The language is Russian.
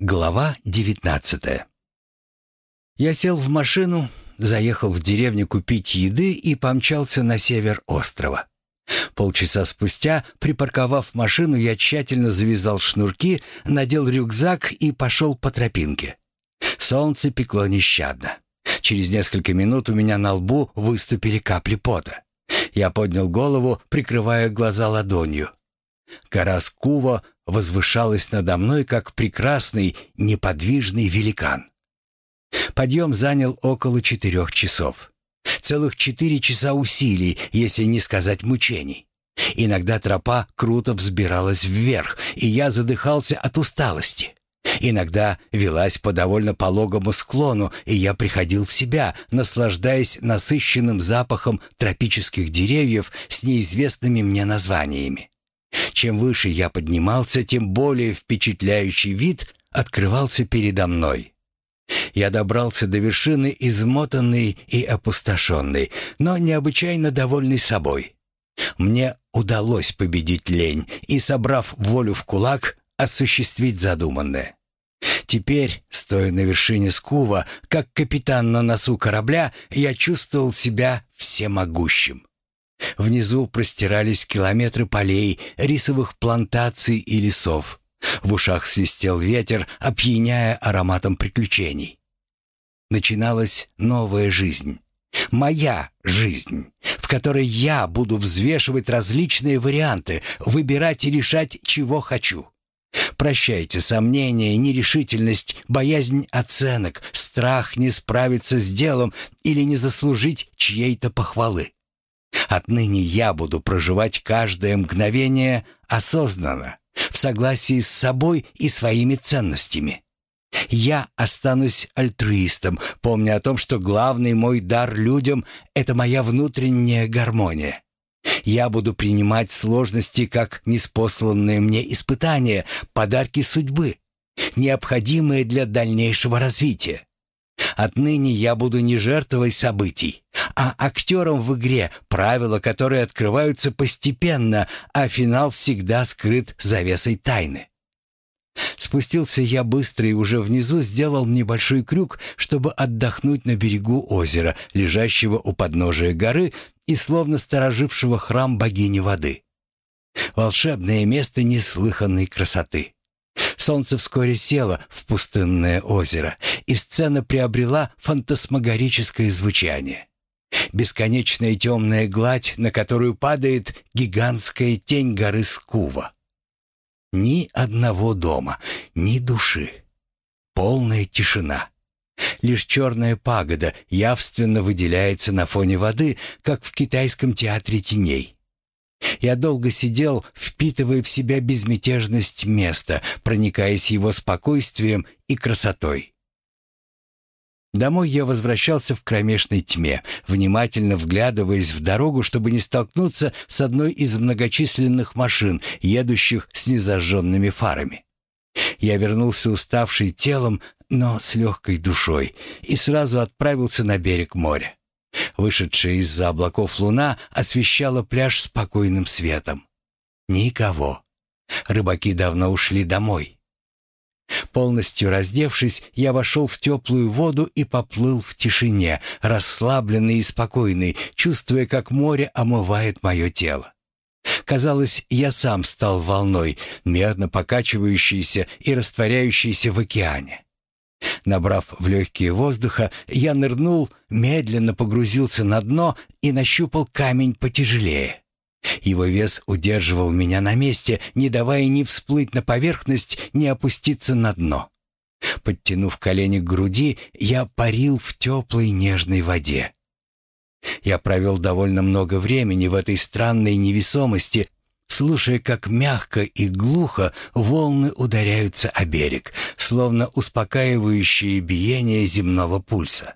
Глава 19 Я сел в машину, заехал в деревню купить еды и помчался на север острова. Полчаса спустя, припарковав машину, я тщательно завязал шнурки, надел рюкзак и пошел по тропинке. Солнце пекло нещадно. Через несколько минут у меня на лбу выступили капли пота. Я поднял голову, прикрывая глаза ладонью. Гора Скува возвышалась надо мной, как прекрасный неподвижный великан. Подъем занял около четырех часов. Целых четыре часа усилий, если не сказать мучений. Иногда тропа круто взбиралась вверх, и я задыхался от усталости. Иногда велась по довольно пологому склону, и я приходил в себя, наслаждаясь насыщенным запахом тропических деревьев с неизвестными мне названиями. Чем выше я поднимался, тем более впечатляющий вид открывался передо мной. Я добрался до вершины, измотанный и опустошенный, но необычайно довольный собой. Мне удалось победить лень и, собрав волю в кулак, осуществить задуманное. Теперь, стоя на вершине скува, как капитан на носу корабля, я чувствовал себя всемогущим. Внизу простирались километры полей, рисовых плантаций и лесов. В ушах свистел ветер, опьяняя ароматом приключений. Начиналась новая жизнь. Моя жизнь, в которой я буду взвешивать различные варианты, выбирать и решать, чего хочу. Прощайте сомнения, нерешительность, боязнь оценок, страх не справиться с делом или не заслужить чьей-то похвалы. Отныне я буду проживать каждое мгновение осознанно, в согласии с собой и своими ценностями. Я останусь альтруистом, помня о том, что главный мой дар людям — это моя внутренняя гармония. Я буду принимать сложности как неспосланные мне испытания, подарки судьбы, необходимые для дальнейшего развития. Отныне я буду не жертвой событий, а актером в игре, правила которой открываются постепенно, а финал всегда скрыт завесой тайны. Спустился я быстро и уже внизу сделал небольшой крюк, чтобы отдохнуть на берегу озера, лежащего у подножия горы и словно сторожившего храм богини воды. Волшебное место неслыханной красоты. Солнце вскоре село в пустынное озеро, и сцена приобрела фантасмагорическое звучание. Бесконечная темная гладь, на которую падает гигантская тень горы Скува. Ни одного дома, ни души. Полная тишина. Лишь черная пагода явственно выделяется на фоне воды, как в китайском театре теней. Я долго сидел, впитывая в себя безмятежность места, проникаясь его спокойствием и красотой. Домой я возвращался в кромешной тьме, внимательно вглядываясь в дорогу, чтобы не столкнуться с одной из многочисленных машин, едущих с незажженными фарами. Я вернулся уставший телом, но с легкой душой, и сразу отправился на берег моря. Вышедшая из-за облаков луна освещала пляж спокойным светом. Никого. Рыбаки давно ушли домой. Полностью раздевшись, я вошел в теплую воду и поплыл в тишине, расслабленный и спокойный, чувствуя, как море омывает мое тело. Казалось, я сам стал волной, мерно покачивающейся и растворяющейся в океане. Набрав в легкие воздуха, я нырнул, медленно погрузился на дно и нащупал камень потяжелее. Его вес удерживал меня на месте, не давая ни всплыть на поверхность, ни опуститься на дно. Подтянув колени к груди, я парил в теплой нежной воде. Я провел довольно много времени в этой странной невесомости, слушая, как мягко и глухо волны ударяются о берег, словно успокаивающее биение земного пульса.